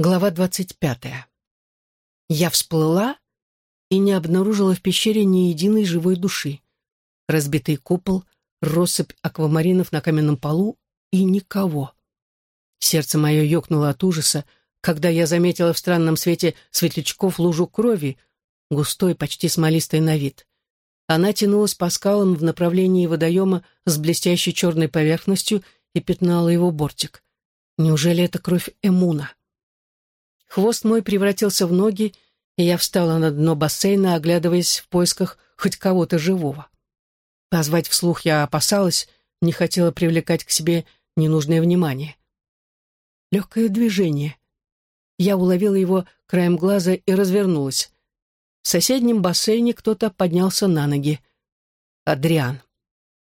Глава двадцать пятая. Я всплыла и не обнаружила в пещере ни единой живой души. Разбитый купол, россыпь аквамаринов на каменном полу и никого. Сердце мое ёкнуло от ужаса, когда я заметила в странном свете светлячков лужу крови, густой, почти смолистой на вид. Она тянулась по скалам в направлении водоема с блестящей черной поверхностью и пятнала его бортик. Неужели это кровь Эмуна? Хвост мой превратился в ноги, и я встала на дно бассейна, оглядываясь в поисках хоть кого-то живого. Позвать вслух я опасалась, не хотела привлекать к себе ненужное внимание. Легкое движение. Я уловила его краем глаза и развернулась. В соседнем бассейне кто-то поднялся на ноги. Адриан.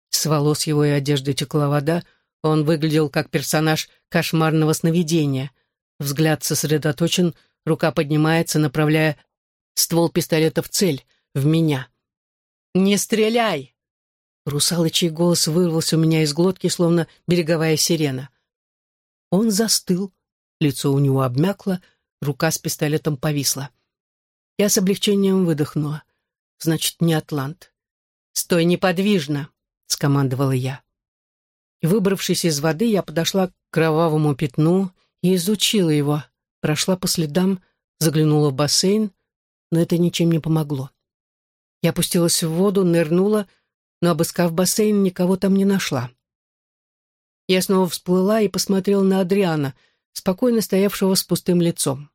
С волос его и одежды текла вода, он выглядел как персонаж кошмарного сновидения — Взгляд сосредоточен, рука поднимается, направляя ствол пистолета в цель, в меня. «Не стреляй!» Русалочий голос вырвался у меня из глотки, словно береговая сирена. Он застыл, лицо у него обмякло, рука с пистолетом повисла. Я с облегчением выдохнула. Значит, не Атлант. «Стой неподвижно!» — скомандовала я. Выбравшись из воды, я подошла к кровавому пятну и изучила его, прошла по следам, заглянула в бассейн, но это ничем не помогло. Я опустилась в воду, нырнула, но, обыскав бассейн, никого там не нашла. Я снова всплыла и посмотрела на Адриана, спокойно стоявшего с пустым лицом.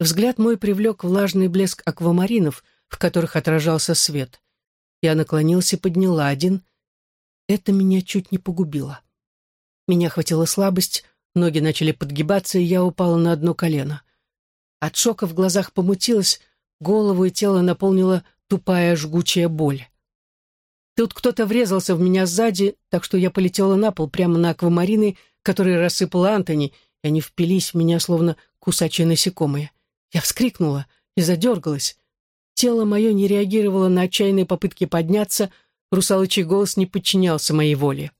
Взгляд мой привлек влажный блеск аквамаринов, в которых отражался свет. Я наклонился и подняла один. Это меня чуть не погубило. Меня хватила слабость, Ноги начали подгибаться, и я упала на одно колено. От шока в глазах помутилась, голову и тело наполнила тупая жгучая боль. Тут кто-то врезался в меня сзади, так что я полетела на пол прямо на аквамарины, которые рассыпал Антони, и они впились в меня, словно кусачие насекомые. Я вскрикнула и задергалась. Тело мое не реагировало на отчаянные попытки подняться, русалочий голос не подчинялся моей воле.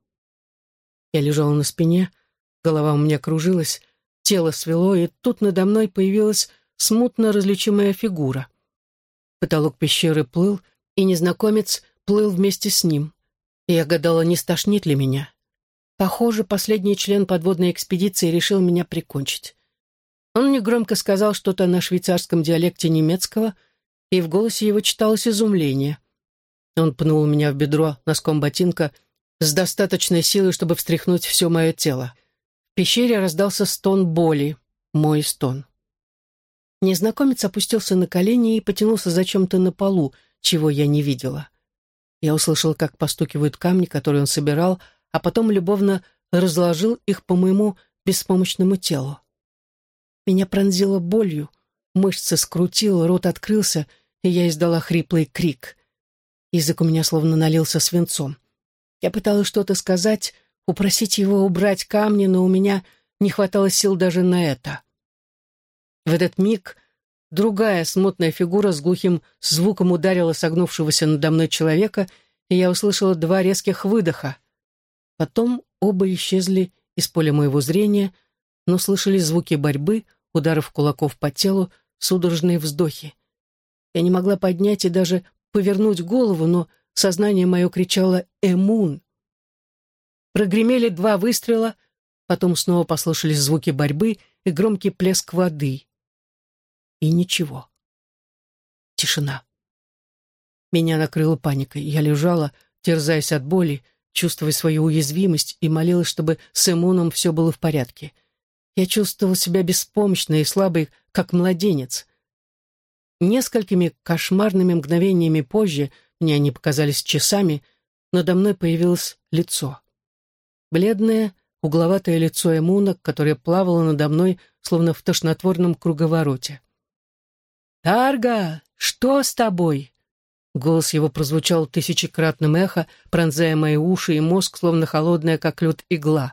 Я лежала на спине, Голова у меня кружилась, тело свело, и тут надо мной появилась смутно различимая фигура. Потолок пещеры плыл, и незнакомец плыл вместе с ним. Я гадала, не стошнит ли меня. Похоже, последний член подводной экспедиции решил меня прикончить. Он негромко сказал что-то на швейцарском диалекте немецкого, и в голосе его читалось изумление. Он пнул меня в бедро носком ботинка с достаточной силой, чтобы встряхнуть все мое тело пещере раздался стон боли, мой стон. Незнакомец опустился на колени и потянулся за чем-то на полу, чего я не видела. Я услышала, как постукивают камни, которые он собирал, а потом любовно разложил их по моему беспомощному телу. Меня пронзило болью, мышцы скрутило, рот открылся, и я издала хриплый крик. Язык у меня словно налился свинцом. Я пыталась что-то сказать, упросить его убрать камни, но у меня не хватало сил даже на это. В этот миг другая смутная фигура с глухим звуком ударила согнувшегося надо мной человека, и я услышала два резких выдоха. Потом оба исчезли из поля моего зрения, но слышали звуки борьбы, ударов кулаков по телу, судорожные вздохи. Я не могла поднять и даже повернуть голову, но сознание мое кричало «Эмун!». Прогремели два выстрела, потом снова послышались звуки борьбы и громкий плеск воды. И ничего. Тишина. Меня накрыла паникой. Я лежала, терзаясь от боли, чувствуя свою уязвимость, и молилась, чтобы с иммуном все было в порядке. Я чувствовала себя беспомощной и слабой, как младенец. Несколькими кошмарными мгновениями позже, мне они показались часами, надо мной появилось лицо. Бледное, угловатое лицо Эмуна, которое плавало надо мной, словно в тошнотворном круговороте. «Тарга, что с тобой?» Голос его прозвучал тысячекратным эхо, пронзая мои уши и мозг, словно холодная, как лед, игла.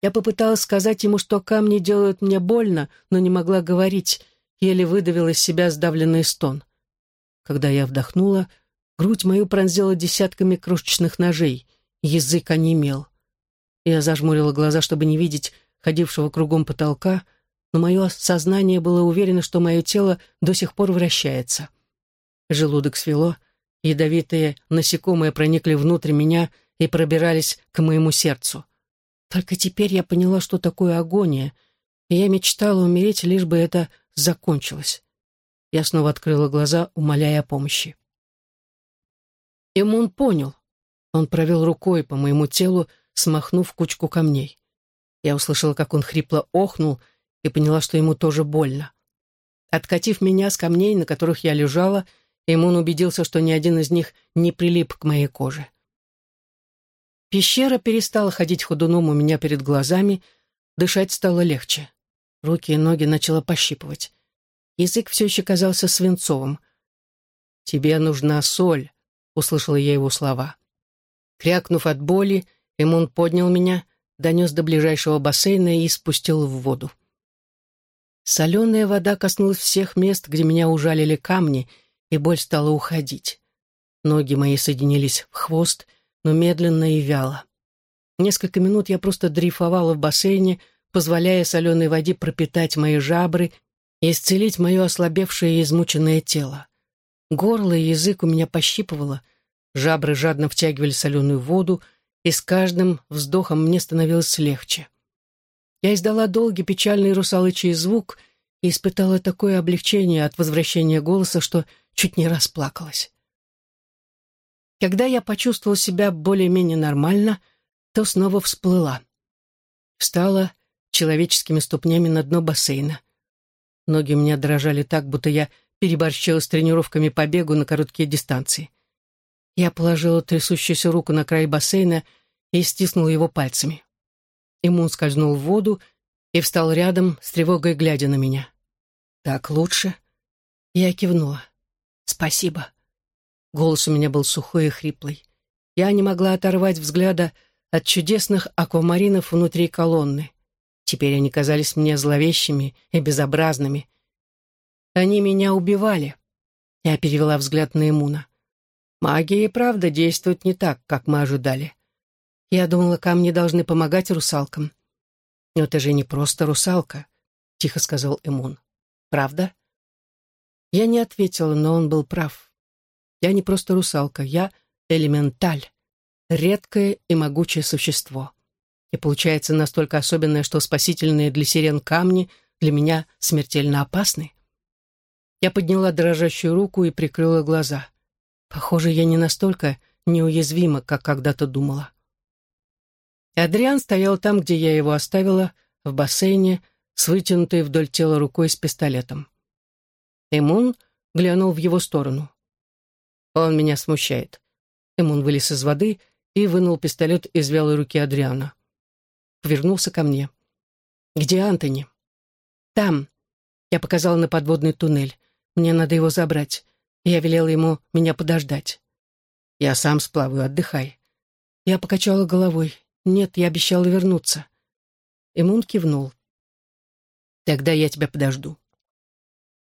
Я попыталась сказать ему, что камни делают мне больно, но не могла говорить, еле выдавила из себя сдавленный стон. Когда я вдохнула, грудь мою пронзила десятками крошечных ножей, язык онемел. Я зажмурила глаза, чтобы не видеть ходившего кругом потолка, но мое сознание было уверено, что мое тело до сих пор вращается. Желудок свело, ядовитые насекомые проникли внутрь меня и пробирались к моему сердцу. Только теперь я поняла, что такое агония, и я мечтала умереть, лишь бы это закончилось. Я снова открыла глаза, умоляя о помощи. Имун понял. Он провел рукой по моему телу, смахнув кучку камней. Я услышала, как он хрипло охнул, и поняла, что ему тоже больно. Откатив меня с камней, на которых я лежала, Имун убедился, что ни один из них не прилип к моей коже. Пещера перестала ходить ходуном у меня перед глазами, дышать стало легче. Руки и ноги начало пощипывать. Язык все еще казался свинцовым. «Тебе нужна соль», — услышала я его слова. Крякнув от боли, Эмун поднял меня, донес до ближайшего бассейна и спустил в воду. Соленая вода коснулась всех мест, где меня ужалили камни, и боль стала уходить. Ноги мои соединились в хвост, но медленно и вяло. Несколько минут я просто дрейфовала в бассейне, позволяя соленой воде пропитать мои жабры и исцелить мое ослабевшее и измученное тело. Горло и язык у меня пощипывало, жабры жадно втягивали соленую воду, и с каждым вздохом мне становилось легче. Я издала долгий печальный русалычий звук и испытала такое облегчение от возвращения голоса, что чуть не расплакалась. Когда я почувствовала себя более-менее нормально, то снова всплыла. Встала человеческими ступнями на дно бассейна. Ноги у меня дрожали так, будто я переборщила с тренировками по бегу на короткие дистанции. Я положила трясущуюся руку на край бассейна и стиснула его пальцами. Имун скользнул в воду и встал рядом, с тревогой глядя на меня. «Так лучше?» Я кивнула. «Спасибо». Голос у меня был сухой и хриплый. Я не могла оторвать взгляда от чудесных аквамаринов внутри колонны. Теперь они казались мне зловещими и безобразными. Они меня убивали. Я перевела взгляд на Эмуна. Магия и правда действует не так, как мы ожидали. Я думала, камни должны помогать русалкам. Но это же не просто русалка, тихо сказал Эмун. Правда? Я не ответила, но он был прав. Я не просто русалка, я элементаль, редкое и могучее существо. И получается настолько особенное, что спасительные для сирен камни для меня смертельно опасны. Я подняла дрожащую руку и прикрыла глаза. Похоже, я не настолько неуязвима, как когда-то думала. Адриан стоял там, где я его оставила, в бассейне, с вытянутой вдоль тела рукой с пистолетом. Эмун глянул в его сторону. Он меня смущает. Эмун вылез из воды и вынул пистолет из вялой руки Адриана. Повернулся ко мне. «Где Антони?» «Там». Я показала на подводный туннель. «Мне надо его забрать». Я велела ему меня подождать. «Я сам сплаваю, отдыхай». Я покачала головой. «Нет, я обещала вернуться». Эмун кивнул. «Тогда я тебя подожду».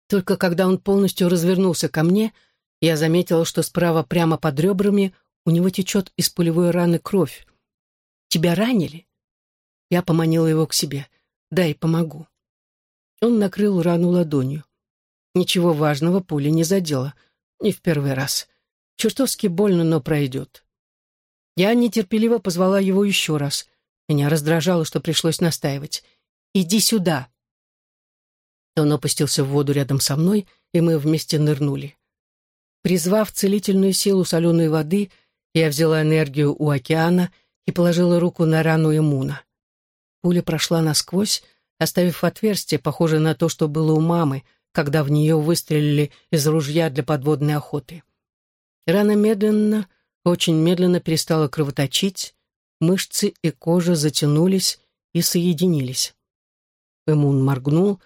Только когда он полностью развернулся ко мне, я заметила, что справа прямо под ребрами у него течет из пулевой раны кровь. «Тебя ранили?» Я поманила его к себе. «Дай, помогу». Он накрыл рану ладонью. Ничего важного пуля не задела. Не в первый раз. Чертовски больно, но пройдет. Я нетерпеливо позвала его еще раз. Меня раздражало, что пришлось настаивать. «Иди сюда!» Он опустился в воду рядом со мной, и мы вместе нырнули. Призвав целительную силу соленой воды, я взяла энергию у океана и положила руку на рану иммуна. Пуля прошла насквозь, оставив отверстие, похожее на то, что было у мамы, когда в нее выстрелили из ружья для подводной охоты. Рана медленно, очень медленно перестала кровоточить, мышцы и кожа затянулись и соединились. Эмун моргнул,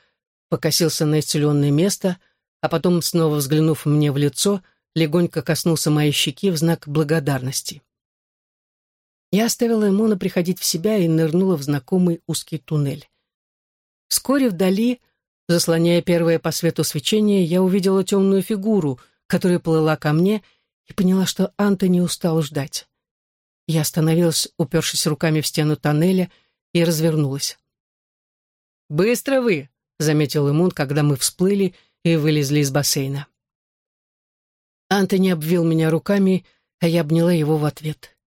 покосился на исцеленное место, а потом, снова взглянув мне в лицо, легонько коснулся моей щеки в знак благодарности. Я оставила Эмуна приходить в себя и нырнула в знакомый узкий туннель. Вскоре вдали, заслоняя первое по свету свечение, я увидела темную фигуру, которая плыла ко мне, и поняла, что Анта не устал ждать. Я остановилась, упершись руками в стену тоннеля, и развернулась. «Быстро вы!» — заметил Имун, когда мы всплыли и вылезли из бассейна. Антони обвил меня руками, а я обняла его в ответ.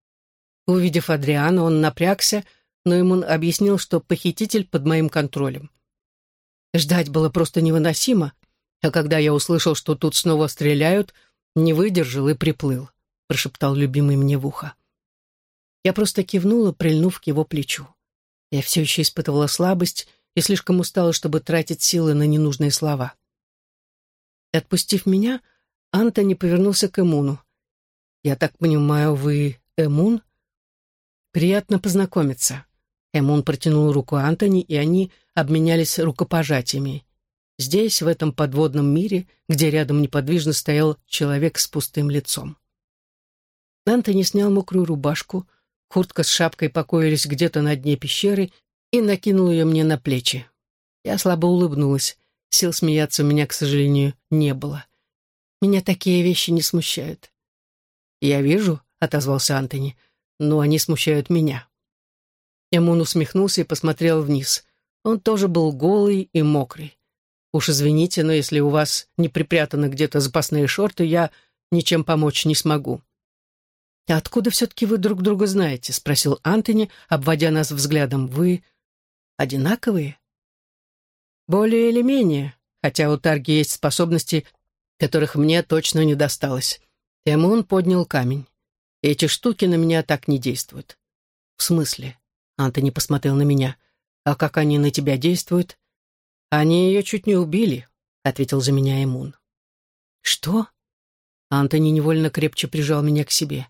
Увидев Адриана, он напрягся, но Имун объяснил, что похититель под моим контролем. Ждать было просто невыносимо, а когда я услышал, что тут снова стреляют, не выдержал и приплыл, прошептал любимый мне в ухо. Я просто кивнула, прильнув к его плечу. Я все еще испытывала слабость и слишком устала, чтобы тратить силы на ненужные слова. отпустив меня, Антони повернулся к Эмуну. «Я так понимаю, вы Эмун?» «Приятно познакомиться». Эмун протянул руку Антони, и они обменялись рукопожатиями. Здесь, в этом подводном мире, где рядом неподвижно стоял человек с пустым лицом. Антони снял мокрую рубашку, куртка с шапкой покоились где-то на дне пещеры и накинул ее мне на плечи. Я слабо улыбнулась. Сил смеяться у меня, к сожалению, не было. Меня такие вещи не смущают. «Я вижу», — отозвался Антони, — «но они смущают меня». Эмун усмехнулся и посмотрел вниз. Он тоже был голый и мокрый. «Уж извините, но если у вас не припрятаны где-то запасные шорты, я ничем помочь не смогу». «А откуда все-таки вы друг друга знаете?» — спросил Антони, обводя нас взглядом. «Вы одинаковые?» «Более или менее, хотя у Тарги есть способности, которых мне точно не досталось». Эмун поднял камень. «Эти штуки на меня так не действуют». «В смысле?» — Антони посмотрел на меня. «А как они на тебя действуют?» «Они ее чуть не убили», — ответил за меня Эмун. «Что?» Антони невольно крепче прижал меня к себе.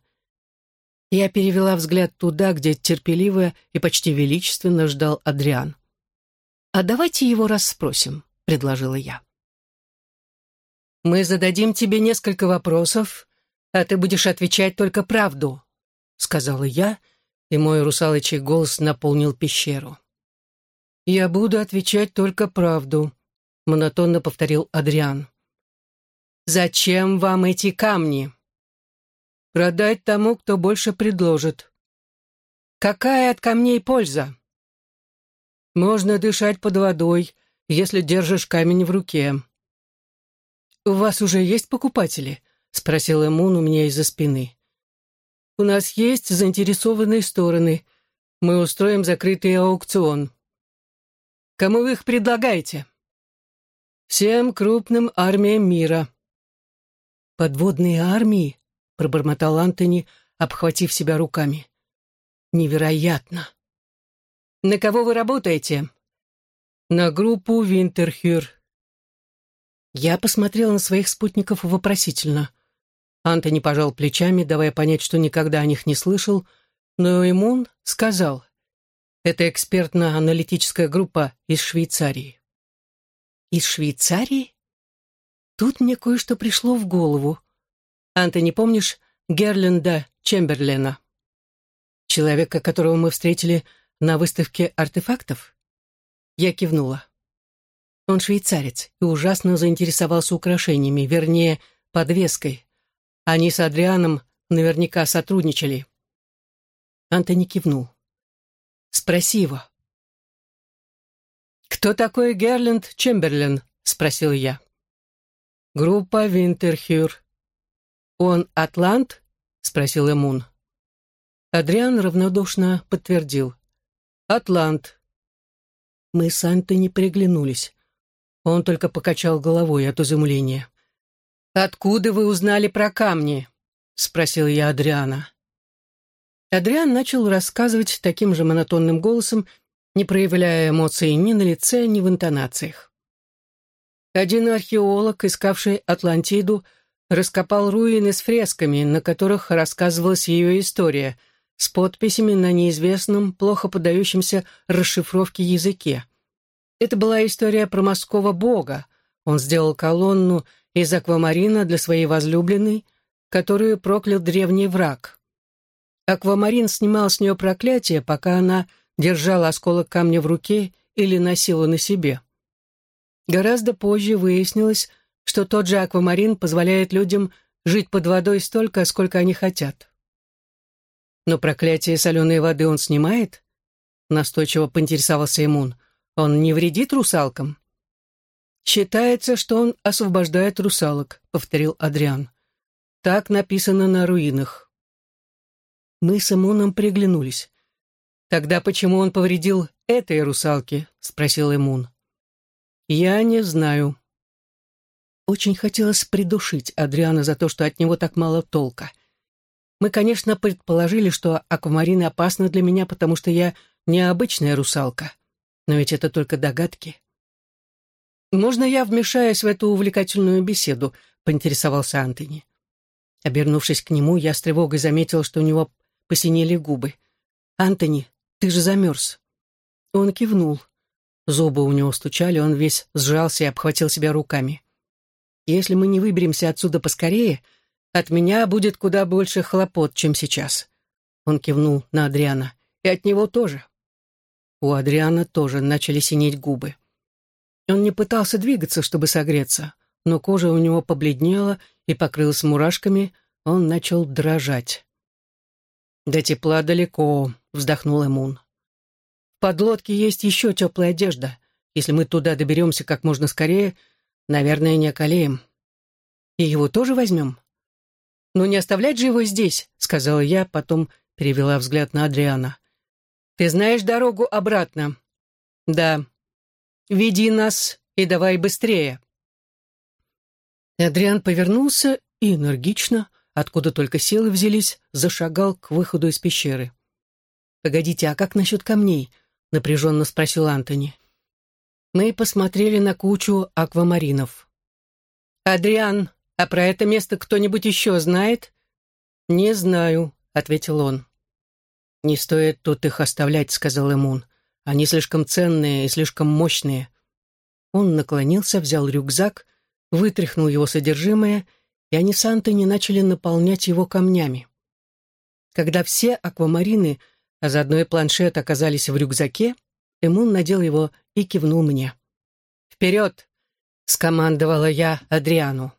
Я перевела взгляд туда, где терпеливо и почти величественно ждал Адриан. «А давайте его расспросим», — предложила я. «Мы зададим тебе несколько вопросов, а ты будешь отвечать только правду», — сказала я, и мой русалочий голос наполнил пещеру. «Я буду отвечать только правду», — монотонно повторил Адриан. «Зачем вам эти камни?» «Продать тому, кто больше предложит». «Какая от камней польза?» Можно дышать под водой, если держишь камень в руке. «У вас уже есть покупатели?» — спросил Эмун у меня из-за спины. «У нас есть заинтересованные стороны. Мы устроим закрытый аукцион». «Кому вы их предлагаете?» «Всем крупным армиям мира». «Подводные армии?» — пробормотал Антони, обхватив себя руками. «Невероятно!» «На кого вы работаете?» «На группу Винтерхюр». Я посмотрела на своих спутников вопросительно. Антони пожал плечами, давая понять, что никогда о них не слышал, но Имун сказал, «Это экспертно-аналитическая группа из Швейцарии». «Из Швейцарии?» Тут мне кое-что пришло в голову. Антони, помнишь Герленда Чемберлена? Человека, которого мы встретили на выставке артефактов? Я кивнула. Он швейцарец и ужасно заинтересовался украшениями, вернее, подвеской. Они с Адрианом наверняка сотрудничали. Антони кивнул. «Спроси его». «Кто такой Герленд Чемберлен?» — спросил я. «Группа Винтерхюр». «Он атлант?» — спросил Эмун. Адриан равнодушно подтвердил. Атлант». Мы с Антони приглянулись. Он только покачал головой от изумления. «Откуда вы узнали про камни?» — спросил я Адриана. Адриан начал рассказывать таким же монотонным голосом, не проявляя эмоций ни на лице, ни в интонациях. Один археолог, искавший Атлантиду, раскопал руины с фресками, на которых рассказывалась ее история — с подписями на неизвестном, плохо поддающемся расшифровке языке. Это была история про морского бога. Он сделал колонну из аквамарина для своей возлюбленной, которую проклял древний враг. Аквамарин снимал с нее проклятие, пока она держала осколок камня в руке или носила на себе. Гораздо позже выяснилось, что тот же аквамарин позволяет людям жить под водой столько, сколько они хотят. «Но проклятие соленой воды он снимает?» Настойчиво поинтересовался Имун. «Он не вредит русалкам?» «Считается, что он освобождает русалок», — повторил Адриан. «Так написано на руинах». Мы с Эмуном приглянулись. «Тогда почему он повредил этой русалке?» — спросил Эмун. «Я не знаю». Очень хотелось придушить Адриана за то, что от него так мало толка. Мы, конечно, предположили, что аквамарины опасны для меня, потому что я необычная русалка. Но ведь это только догадки. «Можно я вмешаюсь в эту увлекательную беседу?» — поинтересовался Антони. Обернувшись к нему, я с тревогой заметил, что у него посинели губы. «Антони, ты же замерз». Он кивнул. Зубы у него стучали, он весь сжался и обхватил себя руками. «Если мы не выберемся отсюда поскорее, от меня будет куда больше хлопот, чем сейчас». Он кивнул на Адриана. «И от него тоже». У Адриана тоже начали синеть губы. Он не пытался двигаться, чтобы согреться, но кожа у него побледнела и покрылась мурашками, он начал дрожать. «До тепла далеко», — вздохнул Эмун. «В подлодке есть еще теплая одежда. Если мы туда доберемся как можно скорее, наверное, не околеем. И его тоже возьмем?» «Ну, не оставлять же его здесь», — сказала я, потом перевела взгляд на Адриана. «Ты знаешь дорогу обратно?» «Да», Веди нас и давай быстрее. Адриан повернулся и энергично, откуда только силы взялись, зашагал к выходу из пещеры. «Погодите, а как насчет камней?» — напряженно спросил Антони. Мы посмотрели на кучу аквамаринов. «Адриан, а про это место кто-нибудь еще знает?» «Не знаю», — ответил он. «Не стоит тут их оставлять», — сказал Эмун. Они слишком ценные и слишком мощные. Он наклонился, взял рюкзак, вытряхнул его содержимое, и они с Антони начали наполнять его камнями. Когда все аквамарины, а заодно и планшет оказались в рюкзаке, Эмун надел его и кивнул мне. «Вперед!» — скомандовала я Адриану.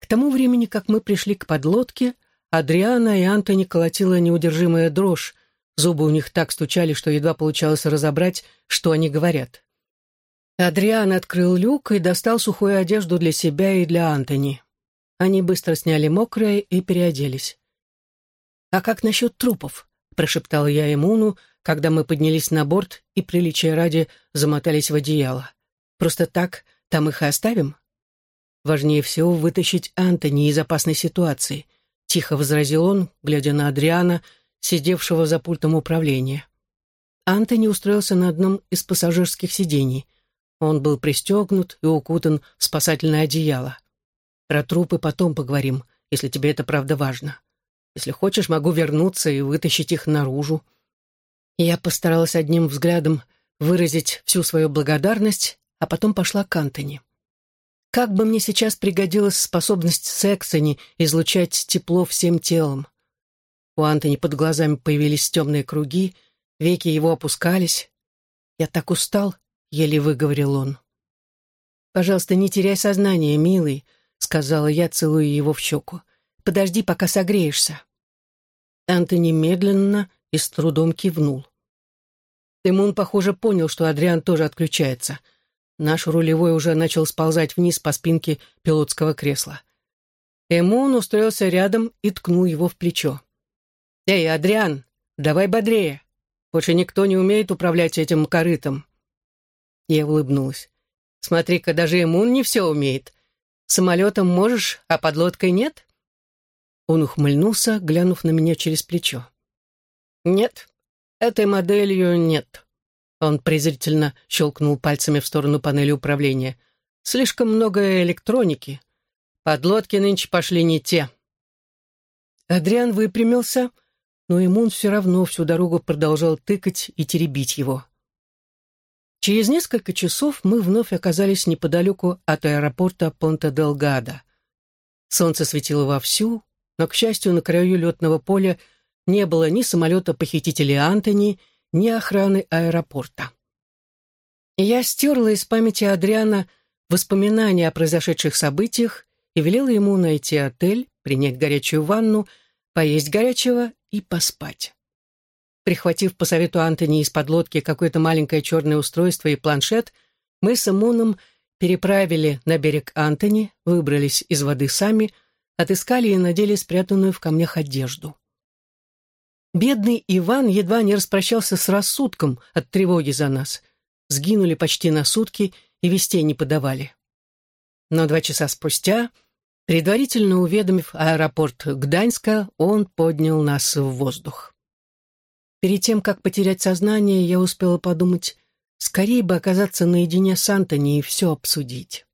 К тому времени, как мы пришли к подлодке, Адриана и Антони колотила неудержимая дрожь, Зубы у них так стучали, что едва получалось разобрать, что они говорят. Адриан открыл люк и достал сухую одежду для себя и для Антони. Они быстро сняли мокрое и переоделись. «А как насчет трупов?» — прошептал я Эмуну, когда мы поднялись на борт и, приличия ради, замотались в одеяло. «Просто так там их и оставим?» «Важнее всего вытащить Антони из опасной ситуации», — тихо возразил он, глядя на Адриана — сидевшего за пультом управления. Антони устроился на одном из пассажирских сидений. Он был пристегнут и укутан в спасательное одеяло. Про трупы потом поговорим, если тебе это правда важно. Если хочешь, могу вернуться и вытащить их наружу. я постаралась одним взглядом выразить всю свою благодарность, а потом пошла к Антони. Как бы мне сейчас пригодилась способность Сексони излучать тепло всем телом. У Антони под глазами появились темные круги, веки его опускались. «Я так устал», — еле выговорил он. «Пожалуйста, не теряй сознание, милый», — сказала я, целуя его в щеку. «Подожди, пока согреешься». Антони медленно и с трудом кивнул. Тимон, похоже, понял, что Адриан тоже отключается. Наш рулевой уже начал сползать вниз по спинке пилотского кресла. Эмун устроился рядом и ткнул его в плечо. «Эй, Адриан, давай бодрее. Больше никто не умеет управлять этим корытом». Я улыбнулась. «Смотри-ка, даже Эмун не все умеет. Самолетом можешь, а подлодкой нет?» Он ухмыльнулся, глянув на меня через плечо. «Нет, этой моделью нет». Он презрительно щелкнул пальцами в сторону панели управления. «Слишком много электроники. Подлодки нынче пошли не те». Адриан выпрямился, — но Имун все равно всю дорогу продолжал тыкать и теребить его. Через несколько часов мы вновь оказались неподалеку от аэропорта Понта-Делгадо. Солнце светило вовсю, но, к счастью, на краю летного поля не было ни самолета похитителя Антони, ни охраны аэропорта. Я стерла из памяти Адриана воспоминания о произошедших событиях и велела ему найти отель, принять горячую ванну, поесть горячего и поспать. Прихватив по совету Антони из подлодки какое-то маленькое черное устройство и планшет, мы с Эмоном переправили на берег Антони, выбрались из воды сами, отыскали и надели спрятанную в камнях одежду. Бедный Иван едва не распрощался с рассудком от тревоги за нас. Сгинули почти на сутки и вестей не подавали. Но два часа спустя, предварительно уведомив аэропорт Гданьска, он поднял нас в воздух. Перед тем, как потерять сознание, я успела подумать, скорее бы оказаться наедине с Антони и все обсудить.